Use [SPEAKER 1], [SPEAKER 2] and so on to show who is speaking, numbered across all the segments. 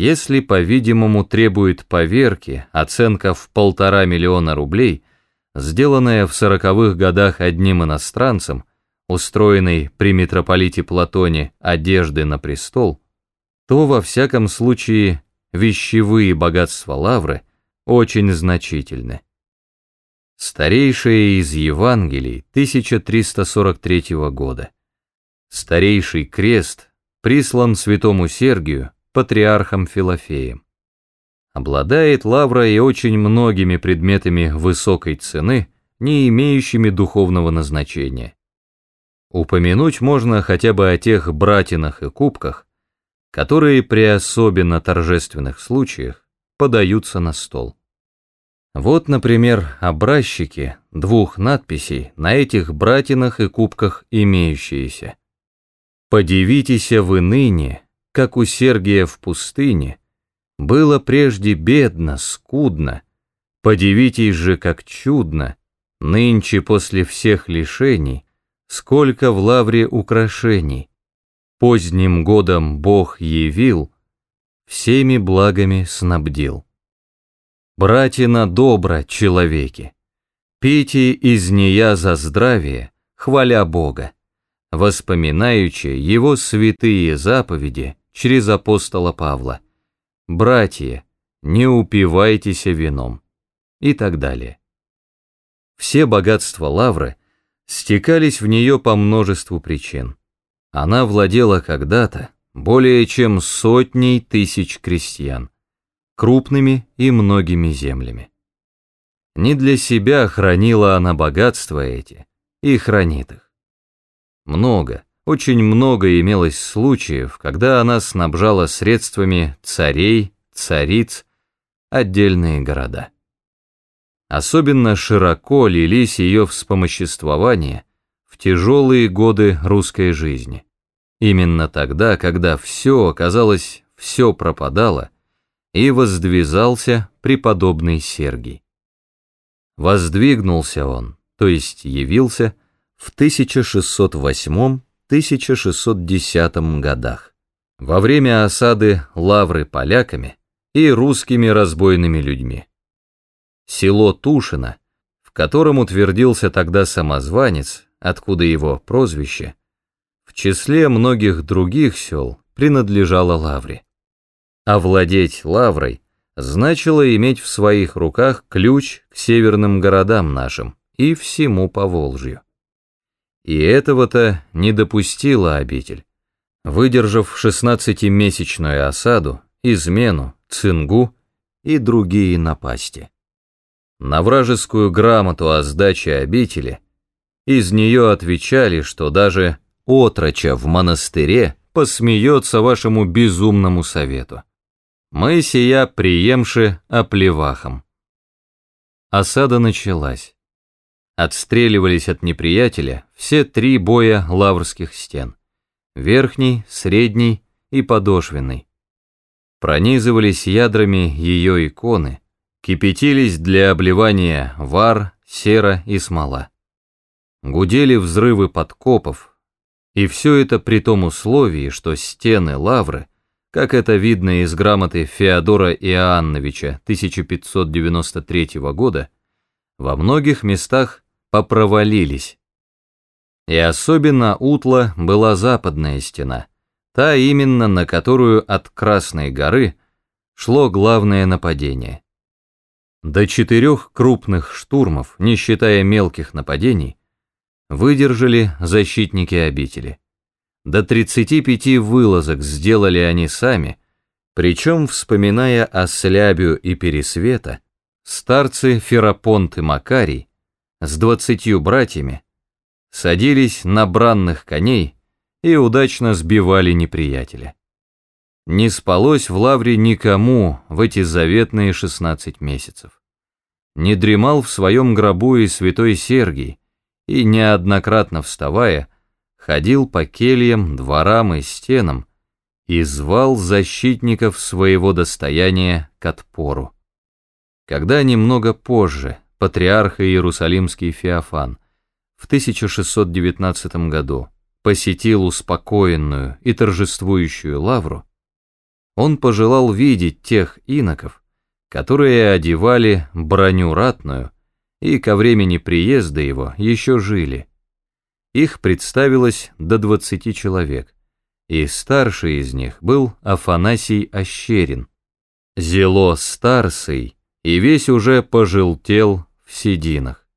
[SPEAKER 1] Если, по-видимому, требует поверки оценка в полтора миллиона рублей, сделанная в сороковых годах одним иностранцем, устроенной при митрополите Платоне одежды на престол, то во всяком случае вещевые богатства Лавры очень значительны. Старейшее из Евангелий 1343 года. Старейший крест прислан святому Сергию, патриархом Филофеем. Обладает Лавра и очень многими предметами высокой цены, не имеющими духовного назначения. Упомянуть можно хотя бы о тех братинах и кубках, которые при особенно торжественных случаях подаются на стол. Вот, например, образчики двух надписей на этих братинах и кубках имеющиеся. «Подивитесь вы ныне, как у Сергия в пустыне, было прежде бедно, скудно, подивитесь же, как чудно, нынче после всех лишений, сколько в лавре украшений. Поздним годом Бог явил, всеми благами снабдил. Братина добра, человеки, пейте из нея за здравие, хваля Бога, воспоминаючи Его святые заповеди через апостола Павла. Братья, не упивайтесь вином и так далее. Все богатства Лавры стекались в нее по множеству причин. Она владела когда-то более чем сотней тысяч крестьян, крупными и многими землями. Не для себя хранила она богатства эти и хранит их. Много, очень много имелось случаев, когда она снабжала средствами царей, цариц, отдельные города. Особенно широко лились ее вспомоществования в тяжелые годы русской жизни. Именно тогда, когда все, казалось, все пропадало, и воздвизался преподобный Сергий. Воздвигнулся он, то есть явился, в 1608-1610 годах, во время осады Лавры поляками и русскими разбойными людьми село Тушино, в котором утвердился тогда самозванец, откуда его прозвище, в числе многих других сел принадлежало Лавре. А владеть Лаврой значило иметь в своих руках ключ к северным городам нашим и всему Поволжью. И этого-то не допустила обитель, выдержав шестнадцатимесячную осаду, измену, цингу и другие напасти на вражескую грамоту о сдаче обители, из нее отвечали, что даже отроча в монастыре посмеется вашему безумному совету. Мы сия приемши оплевахом. Осада началась. Отстреливались от неприятеля все три боя лаврских стен. Верхний, средний и подошвенный. Пронизывались ядрами ее иконы, Кипятились для обливания вар, сера и смола. Гудели взрывы подкопов, и все это при том условии, что стены лавры, как это видно из грамоты Феодора Иоанновича 1593 года, во многих местах попровалились. И особенно утла была западная стена, та именно на которую от Красной горы шло главное нападение. До четырех крупных штурмов, не считая мелких нападений, выдержали защитники обители. До 35 вылазок сделали они сами, причем, вспоминая о Слябию и Пересвета, старцы Ферапонт и Макарий с двадцатью братьями садились на бранных коней и удачно сбивали неприятеля. Не спалось в лавре никому в эти заветные 16 месяцев. Не дремал в своем гробу и святой Сергий, и неоднократно вставая, ходил по кельям, дворам и стенам и звал защитников своего достояния к отпору. Когда немного позже патриарх Иерусалимский Феофан в 1619 году посетил успокоенную и торжествующую лавру, Он пожелал видеть тех иноков, которые одевали броню ратную и ко времени приезда его еще жили. Их представилось до двадцати человек, и старший из них был Афанасий Ощерин. Зело старсый и весь уже пожелтел в сединах.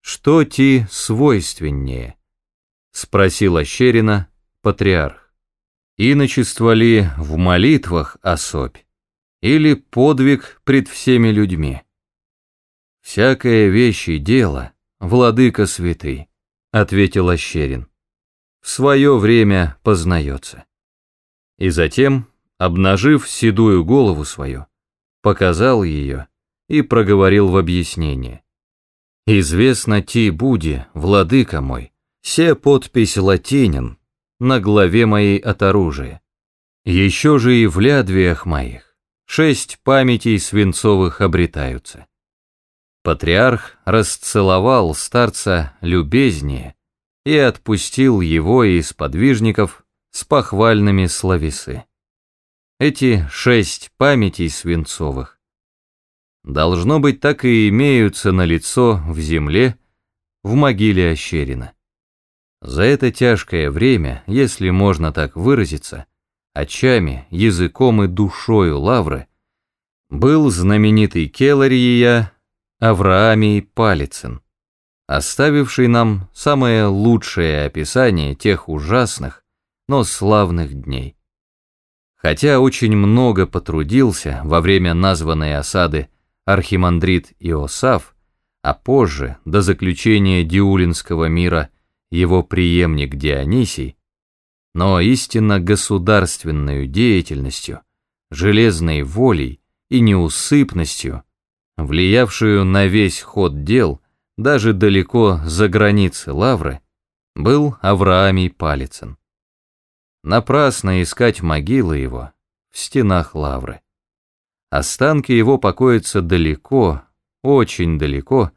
[SPEAKER 1] Что ти свойственнее? Спросил Ощерина патриарх. Иночество ли в молитвах особь? Или подвиг пред всеми людьми? Всякая вещь и дело, владыка святый, ответил Ощерин. В свое время познается. И затем, обнажив седую голову свою, показал ее и проговорил в объяснение. «Известно ти буди, владыка мой, се подпись латинин на главе моей от оружия. Еще же и в лядвиях моих шесть памятей свинцовых обретаются». Патриарх расцеловал старца любезнее и отпустил его и сподвижников с похвальными словесы. Эти шесть памятей свинцовых должно быть, так и имеются на лицо в земле, в могиле Ощерина. За это тяжкое время, если можно так выразиться, очами, языком и душою Лавры, был знаменитый Келария Авраамий Палицын, оставивший нам самое лучшее описание тех ужасных, но славных дней. Хотя очень много потрудился во время названной осады архимандрит Иосаф, а позже, до заключения Диулинского мира, его преемник Дионисий, но истинно государственной деятельностью, железной волей и неусыпностью, влиявшую на весь ход дел даже далеко за границы Лавры, был Авраамий Палицын. Напрасно искать могилы его в стенах Лавры. Останки его покоятся далеко, очень далеко,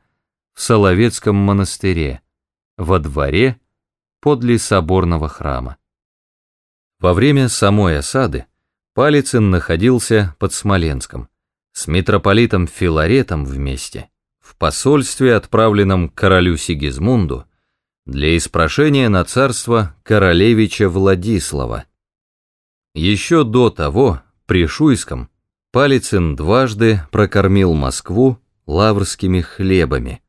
[SPEAKER 1] в Соловецком монастыре, во дворе подле соборного храма. Во время самой осады Палицын находился под Смоленском, с митрополитом Филаретом вместе, в посольстве, отправленном королю Сигизмунду, для испрошения на царство королевича Владислава. Еще до того, при Шуйском, Палицын дважды прокормил Москву лаврскими хлебами.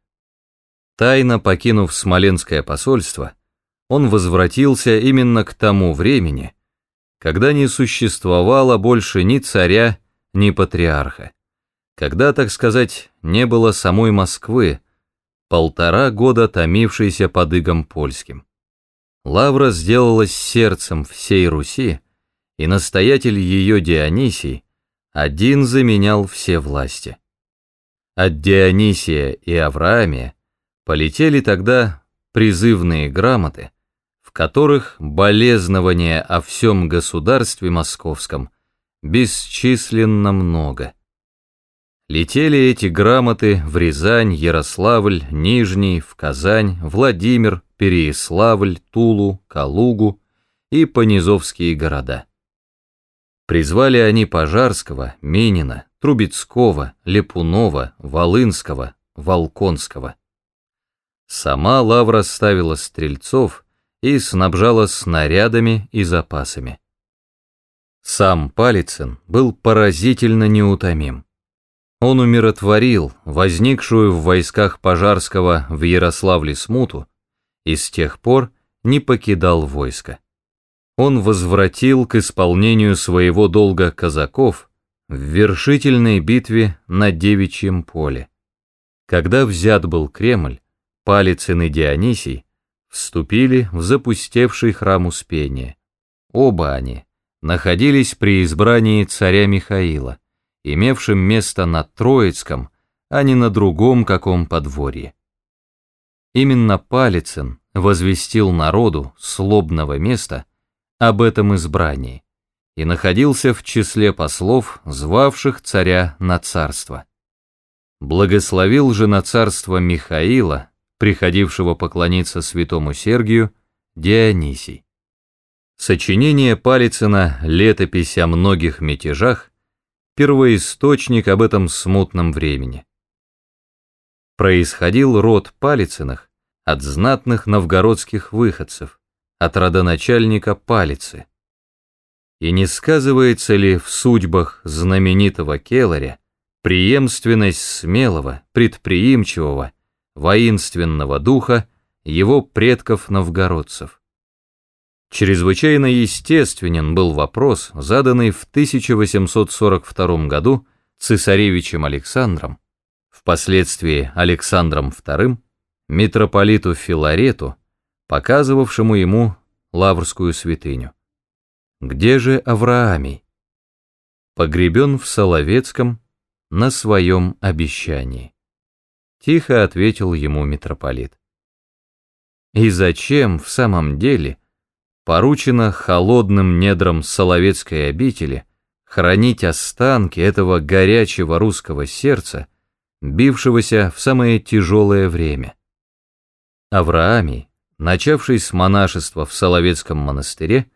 [SPEAKER 1] Тайно покинув Смоленское посольство, он возвратился именно к тому времени, когда не существовало больше ни царя, ни патриарха, когда, так сказать, не было самой Москвы, полтора года томившейся под игом польским. Лавра сделалась сердцем всей Руси, и настоятель ее Дионисий один заменял все власти. От Дионисия и Авраамия полетели тогда призывные грамоты, в которых болезнование о всем государстве московском бесчисленно много. Летели эти грамоты в Рязань, Ярославль, Нижний, в Казань, Владимир, Переяславль, Тулу, Калугу и Понизовские города. Призвали они Пожарского, Минина, Трубецкого, Лепунова, Волынского, Волконского. Сама Лавра ставила стрельцов и снабжала снарядами и запасами. Сам Палицын был поразительно неутомим. Он умиротворил возникшую в войсках Пожарского в Ярославле смуту и с тех пор не покидал войска он возвратил к исполнению своего долга казаков в вершительной битве на Девичьем поле. Когда взят был Кремль, Палицын и Дионисий вступили в запустевший храм Успения. Оба они находились при избрании царя Михаила, имевшим место на Троицком, а не на другом каком подворье. Именно Палицын возвестил народу слобного места об этом избрании и находился в числе послов, звавших царя на царство. Благословил же на царство Михаила, приходившего поклониться святому Сергию, Дионисий. Сочинение Палицына «Летопись о многих мятежах» — первоисточник об этом смутном времени. Происходил род Палицыных от знатных новгородских выходцев, от родоначальника Палицы. И не сказывается ли в судьбах знаменитого Келаря преемственность смелого, предприимчивого, воинственного духа его предков-новгородцев? Чрезвычайно естественен был вопрос, заданный в 1842 году цесаревичем Александром, впоследствии Александром II, митрополиту Филарету, показывавшему ему Лаврскую святыню. Где же Авраамий? Погребен в Соловецком на своем обещании. Тихо ответил ему митрополит. И зачем в самом деле поручено холодным недрам Соловецкой обители хранить останки этого горячего русского сердца, бившегося в самое тяжелое время. Авраамий, начавший с монашества в Соловецком монастыре,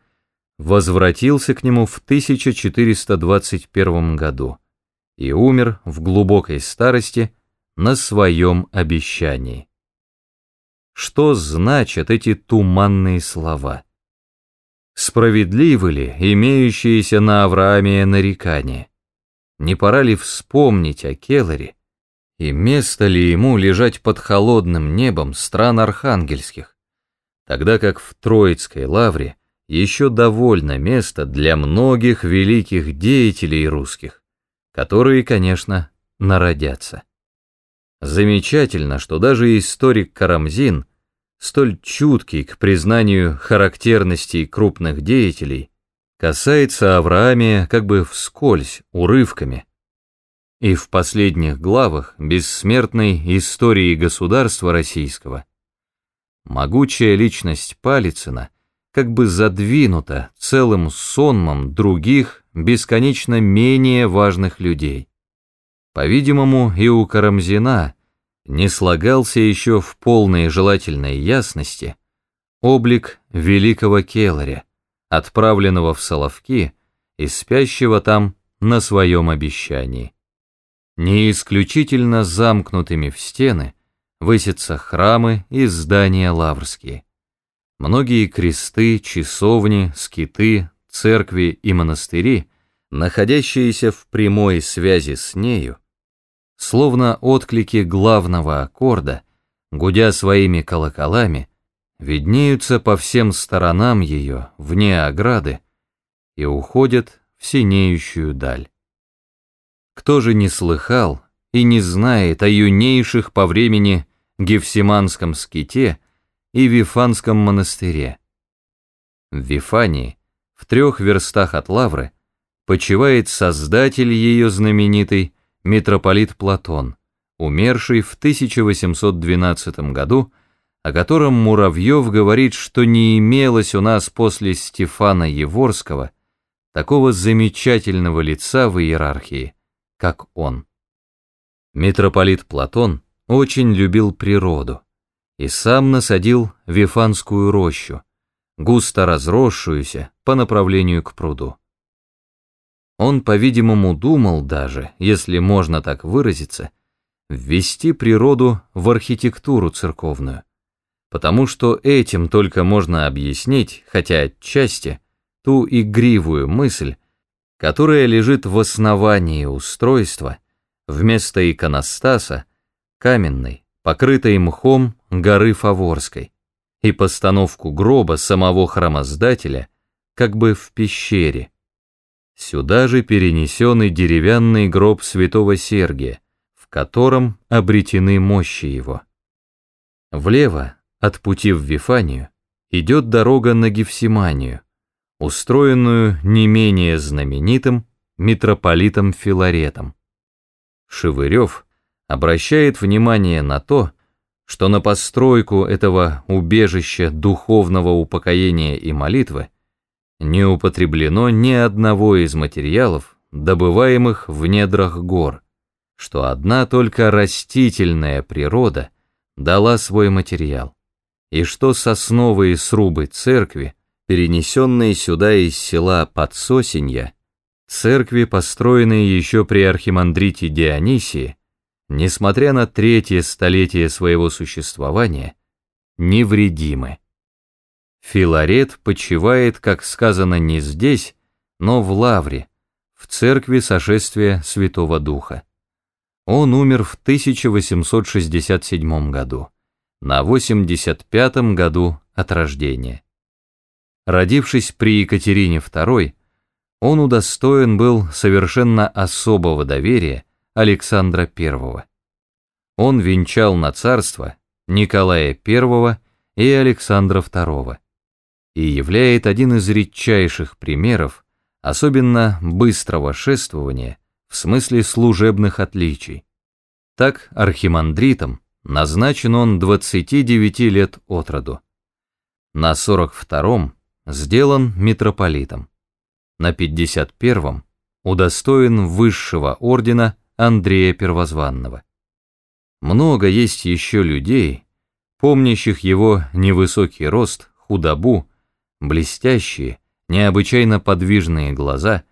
[SPEAKER 1] возвратился к нему в 1421 году и умер в глубокой старости на своем обещании. Что значат эти туманные слова? Справедливы ли имеющиеся на Аврааме нарекания? Не пора ли вспомнить о Келларе? И место ли ему лежать под холодным небом стран архангельских, тогда как в Троицкой лавре еще довольно места для многих великих деятелей русских, которые, конечно, народятся. Замечательно, что даже историк Карамзин – столь чуткий к признанию характерностей крупных деятелей, касается Авраамия как бы вскользь, урывками. И в последних главах бессмертной истории государства российского могучая личность Палицына как бы задвинута целым сонмом других, бесконечно менее важных людей. По-видимому, и у Карамзина не слагался еще в полной желательной ясности облик великого Келаря, отправленного в Соловки и спящего там на своем обещании. Не исключительно замкнутыми в стены высятся храмы и здания лаврские. Многие кресты, часовни, скиты, церкви и монастыри, находящиеся в прямой связи с нею, словно отклики главного аккорда, гудя своими колоколами, виднеются по всем сторонам ее, вне ограды, и уходят в синеющую даль. Кто же не слыхал и не знает о юнейших по времени Гефсиманском ските и Вифанском монастыре? В Вифании, в трех верстах от Лавры, почивает создатель ее знаменитый митрополит Платон, умерший в 1812 году, о котором Муравьев говорит, что не имелось у нас после Стефана Еворского такого замечательного лица в иерархии, как он. Митрополит Платон очень любил природу и сам насадил Вифанскую рощу, густо разросшуюся по направлению к пруду. Он, по-видимому, думал даже, если можно так выразиться, ввести природу в архитектуру церковную, потому что этим только можно объяснить, хотя отчасти, ту игривую мысль, которая лежит в основании устройства вместо иконостаса каменной, покрытой мхом горы Фаворской, и постановку гроба самого храмоздателя как бы в пещере, Сюда же перенесен и деревянный гроб святого Сергия, в котором обретены мощи его. Влево, от пути в Вифанию, идет дорога на Гефсиманию, устроенную не менее знаменитым митрополитом Филаретом. Шевырев обращает внимание на то, что на постройку этого убежища духовного упокоения и молитвы не употреблено ни одного из материалов, добываемых в недрах гор, что одна только растительная природа дала свой материал, и что сосновые срубы церкви перенесенные сюда из села Подсосенья, церкви, построенные еще при архимандрите Дионисии, несмотря на третье столетие своего существования, невредимы. Филарет почивает, как сказано, не здесь, но в Лавре, в церкви сошествия Святого Духа. Он умер в 1867 году, на 85 году от рождения. Родившись при Екатерине II, он удостоен был совершенно особого доверия Александра I. Он венчал на царство Николая I и Александра II и являет один из редчайших примеров особенно быстрого шествования в смысле служебных отличий. Так архимандритом назначен он 29 лет от роду. На 42-м сделан митрополитом. На 51-м удостоен высшего ордена Андрея Первозванного. Много есть еще людей, помнящих его невысокий рост, худобу, блестящие, необычайно подвижные глаза,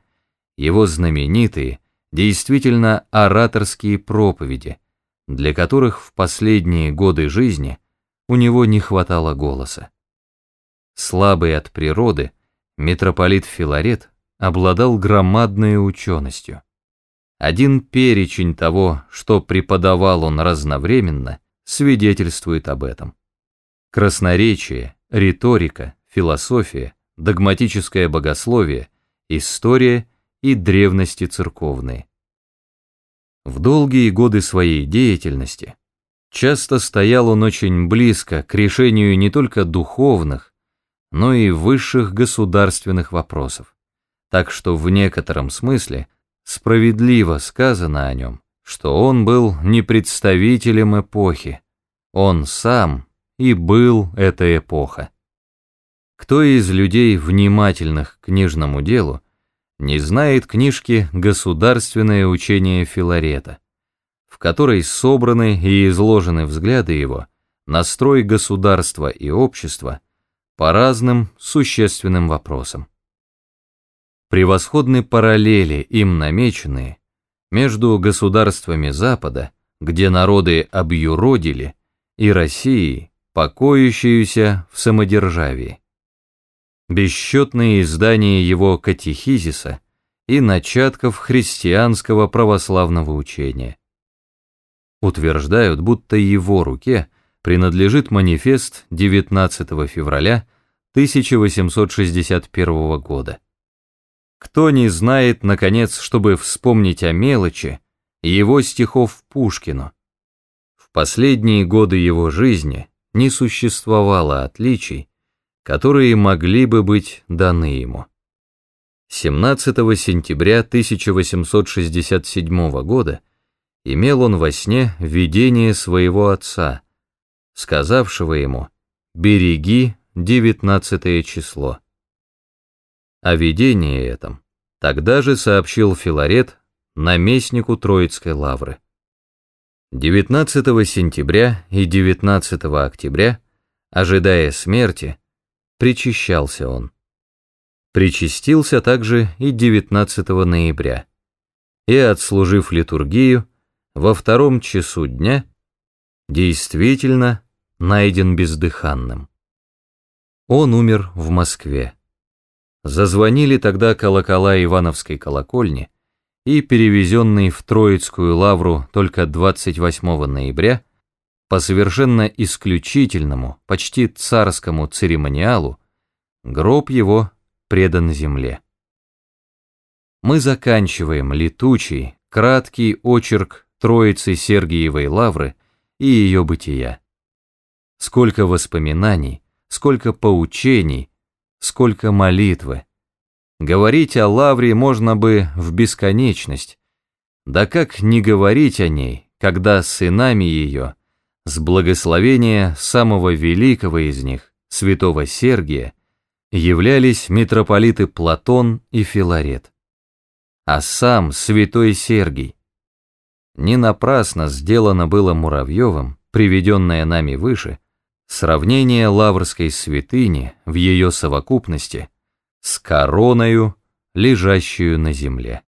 [SPEAKER 1] его знаменитые, действительно ораторские проповеди, для которых в последние годы жизни у него не хватало голоса. Слабый от природы, митрополит Филарет обладал громадной ученостью. Один перечень того, что преподавал он разновременно, свидетельствует об этом. Красноречие, риторика, философия, догматическое богословие, история и древности церковные. В долгие годы своей деятельности часто стоял он очень близко к решению не только духовных, но и высших государственных вопросов, так что в некотором смысле справедливо сказано о нем, что он был не представителем эпохи, он сам и был эта эпоха. Кто из людей, внимательных к книжному делу, не знает книжки «Государственное учение Филарета», в которой собраны и изложены взгляды его на строй государства и общества по разным существенным вопросам. Превосходны параллели, им намеченные, между государствами Запада, где народы объюродили, и Россией, покоящуюся в самодержавии бесчетные издания его катехизиса и начатков христианского православного учения. Утверждают, будто его руке принадлежит манифест 19 февраля 1861 года. Кто не знает, наконец, чтобы вспомнить о мелочи, его стихов Пушкину. В последние годы его жизни не существовало отличий, которые могли бы быть даны ему. 17 сентября 1867 года имел он во сне видение своего отца, сказавшего ему «Береги 19 число». О видении этом тогда же сообщил Филарет наместнику Троицкой лавры. 19 сентября и 19 октября, ожидая смерти, причащался он. Причастился также и 19 ноября. И, отслужив литургию, во втором часу дня, действительно найден бездыханным. Он умер в Москве. Зазвонили тогда колокола Ивановской колокольни, и перевезенный в Троицкую лавру только 28 ноября, по совершенно исключительному, почти царскому церемониалу, гроб его предан земле. Мы заканчиваем летучий, краткий очерк Троицы Сергиевой Лавры и ее бытия. Сколько воспоминаний, сколько поучений, сколько молитвы. Говорить о Лавре можно бы в бесконечность, да как не говорить о ней, когда сынами ее – с благословения самого великого из них, святого Сергия, являлись митрополиты Платон и Филарет. А сам святой Сергий. Не напрасно сделано было Муравьевым, приведенное нами выше, Сравнение лаврской святыни в ее совокупности с короною, лежащую на земле.